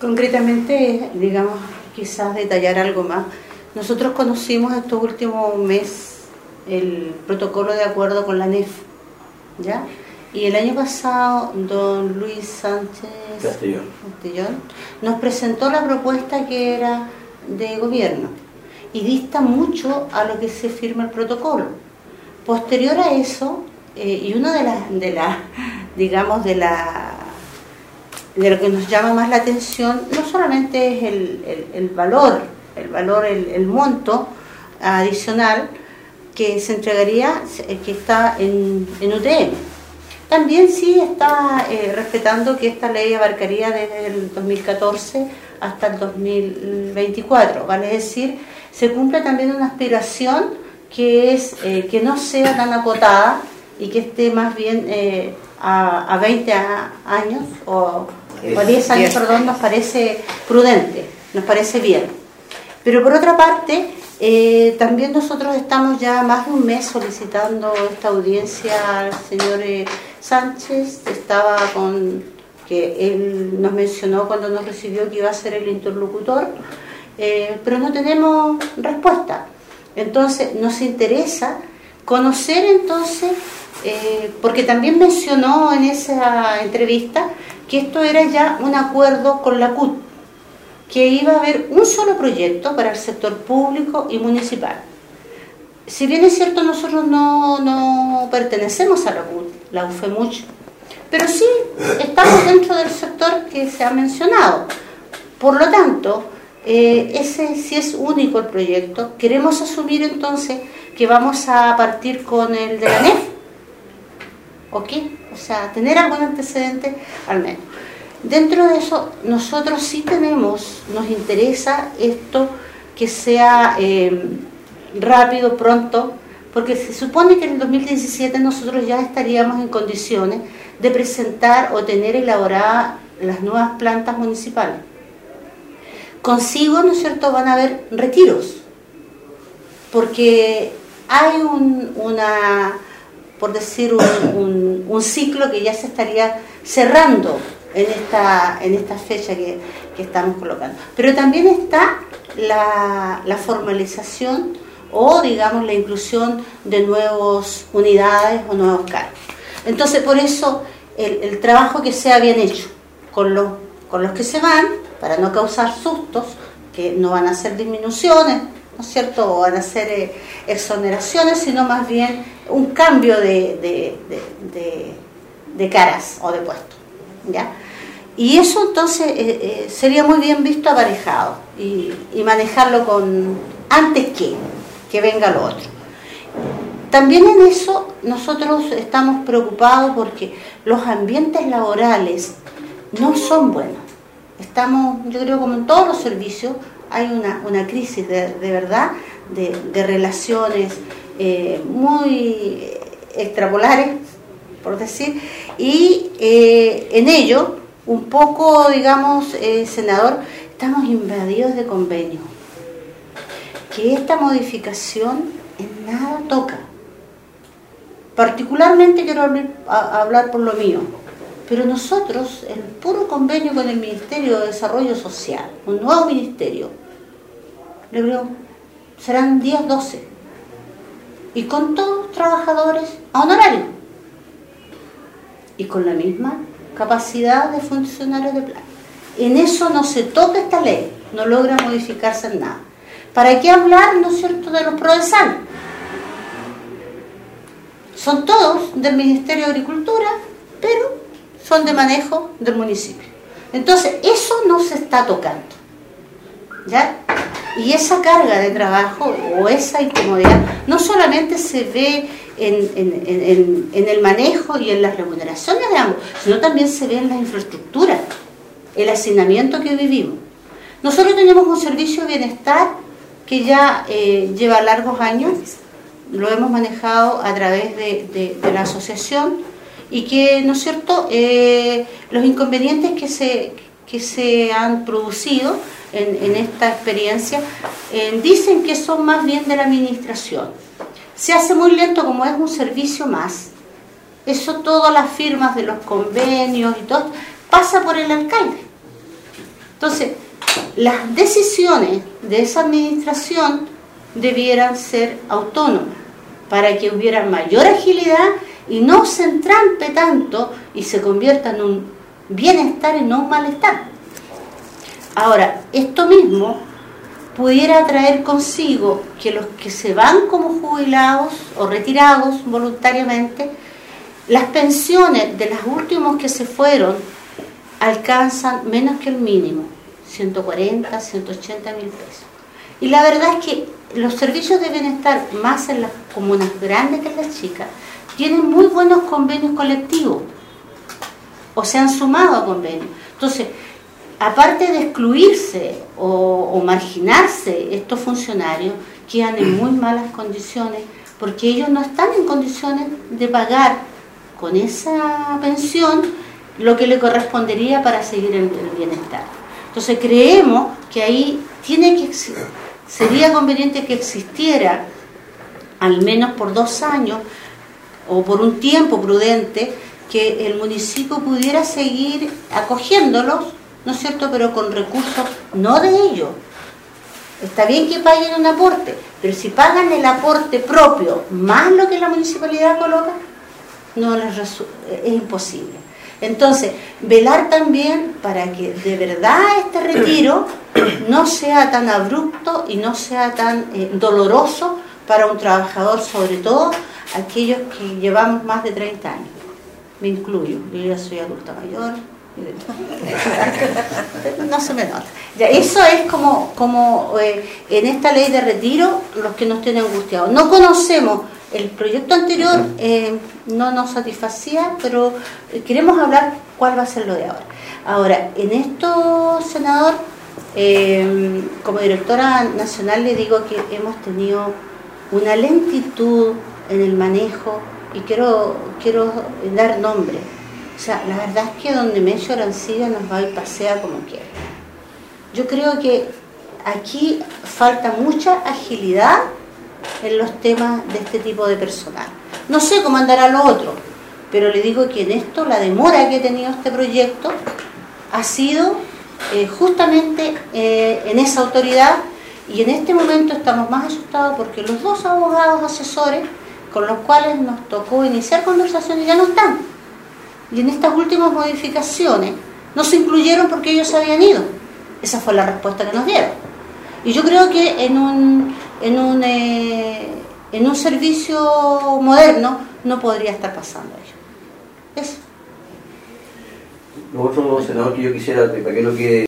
Concretamente, digamos, quizás detallar algo más. Nosotros conocimos estos últimos meses el protocolo de acuerdo con la NEF, ¿ya? Y el año pasado, don Luis Sánchez Castellón. Castellón nos presentó la propuesta que era de gobierno y dista mucho a lo que se firma el protocolo. Posterior a eso, eh, y una de las, de la, digamos, de la de lo que nos llama más la atención no solamente es el, el- valor, el valor, el, monto adicional que se entregaría, eh, que está en, en UTM. También sí está eh, respetando que esta ley abarcaría desde el 2014 hasta el 2024, vale decir, se cumple también una aspiración que es eh, que no sea tan acotada y que esté más bien a, a 20 a- años o, o a 10 años, perdón, nos parece prudente, nos parece bien. Pero por otra parte, eh, también nosotros estamos ya más de un mes solicitando esta audiencia al señor eh, Sánchez. Estaba con que él nos mencionó cuando nos recibió que iba a ser el interlocutor, eh, pero no tenemos respuesta. Entonces nos interesa conocer entonces, eh, porque también mencionó en esa entrevista que esto era ya un acuerdo con la CUT que iba a haber un solo proyecto para el sector público y municipal. Si bien es cierto, nosotros no, no pertenecemos a la UFE la UFEMUCH, pero sí estamos dentro del sector que se ha mencionado. Por lo tanto, eh, ese sí es único el proyecto. Queremos asumir entonces que vamos a partir con el de la NEF. ¿Ok? O sea, tener algún antecedente al menos. Dentro de eso, nosotros sí tenemos, nos interesa esto que sea eh, rápido, pronto, porque se supone que en el 2017 nosotros ya estaríamos en condiciones de presentar o tener elaboradas las nuevas plantas municipales. Consigo, ¿no es cierto?, van a haber retiros, porque hay un, una, por decir, un, ciclo que ya se estaría cerrando en esta, en esta fecha que, que estamos colocando. Pero también está la, la, formalización o, digamos, la inclusión de nuevas unidades o nuevos cargos. Entonces, por eso, el, el trabajo que sea bien hecho con los, con los que se van, para no causar sustos, que no van a ser disminuciones, ¿no es cierto?, van a ser exoneraciones, sino más bien un cambio de, de, de, caras o de puestos. ¿ya? Y eso entonces eh, eh, sería muy bien visto aparejado y, y, manejarlo con antes que, que venga lo otro. También en eso nosotros estamos preocupados porque los ambientes laborales no son buenos. Estamos, yo creo, como en todos los servicios, hay una, una crisis de, de verdad de, de relaciones eh, muy extrapolares, por decir, y eh, en ello, un poco, digamos, eh, senador, estamos invadidos de convenio. Que esta modificación en nada toca. Particularmente quiero hablar por lo mío, pero nosotros, el puro convenio con el Ministerio de Desarrollo Social, un nuevo ministerio, le creo, serán 10, 12, y con todos trabajadores a honorario y con la misma capacidad de funcionarios de plan. En eso no se toca esta ley, no logra modificarse en nada. ¿Para qué hablar, no es cierto, de los PRODESAL? Son todos del Ministerio de Agricultura, pero son de manejo del municipio. Entonces, eso no se está tocando. ¿Ya? Y esa carga de trabajo o esa incomodidad no solamente se ve en, en, en, el manejo y en las remuneraciones de ambos, sino también se ve en la infraestructura, el hacinamiento que vivimos. Nosotros tenemos un servicio de bienestar que ya eh, lleva largos años, lo hemos manejado a través de, de la asociación y que, ¿no es cierto?, eh, los inconvenientes que se, que se han producido en, esta experiencia eh, dicen que son más bien de la administración se hace muy lento como es un servicio más. Eso todas las firmas de los convenios y todo pasa por el alcalde. Entonces, las decisiones de esa administración debieran ser autónomas para que hubiera mayor agilidad y no se entrampe tanto y se convierta en un bienestar y no un malestar. Ahora, esto mismo pudiera traer consigo que los que se van como jubilados o retirados voluntariamente, las pensiones de los últimos que se fueron alcanzan menos que el mínimo, 140, 180 mil pesos. Y la verdad es que los servicios de bienestar, más en las comunas grandes que en las chicas, tienen muy buenos convenios colectivos o se han sumado a convenios. Entonces, aparte de excluirse o, marginarse estos funcionarios, quedan en muy malas condiciones porque ellos no están en condiciones de pagar con esa pensión lo que le correspondería para seguir el, el bienestar. Entonces creemos que ahí tiene que sería conveniente que existiera al menos por dos años o por un tiempo prudente que el municipio pudiera seguir acogiéndolos ¿no es cierto?, pero con recursos no de ellos. Está bien que paguen un aporte, pero si pagan el aporte propio más lo que la municipalidad coloca, no les es imposible. Entonces, velar también para que de verdad este retiro no sea tan abrupto y no sea tan eh, doloroso para un trabajador, sobre todo aquellos que llevamos más de 30 años. Me incluyo, yo ya soy adulta mayor, no se me nota. Ya, eso es como, como eh, en esta ley de retiro los que nos tienen angustiados. No conocemos, el proyecto anterior eh, no nos satisfacía, pero queremos hablar cuál va a ser lo de ahora. Ahora, en esto, senador, eh, como directora nacional le digo que hemos tenido una lentitud en el manejo y quiero, quiero dar nombre o sea, la verdad es que donde Melchor Arancilla nos va y pasea como quiere. Yo creo que aquí falta mucha agilidad en los temas de este tipo de personal. No sé cómo andará lo otro, pero le digo que en esto la demora que ha tenido este proyecto ha sido eh, justamente eh, en esa autoridad y en este momento estamos más asustados porque los dos abogados asesores con los cuales nos tocó iniciar conversaciones ya no están y en estas últimas modificaciones no se incluyeron porque ellos habían ido. Esa fue la respuesta que nos dieron. Y yo creo que en un, en un, eh, en un servicio moderno no podría estar pasando ello. Eso. Lo otro, senador, que yo quisiera, para que no quede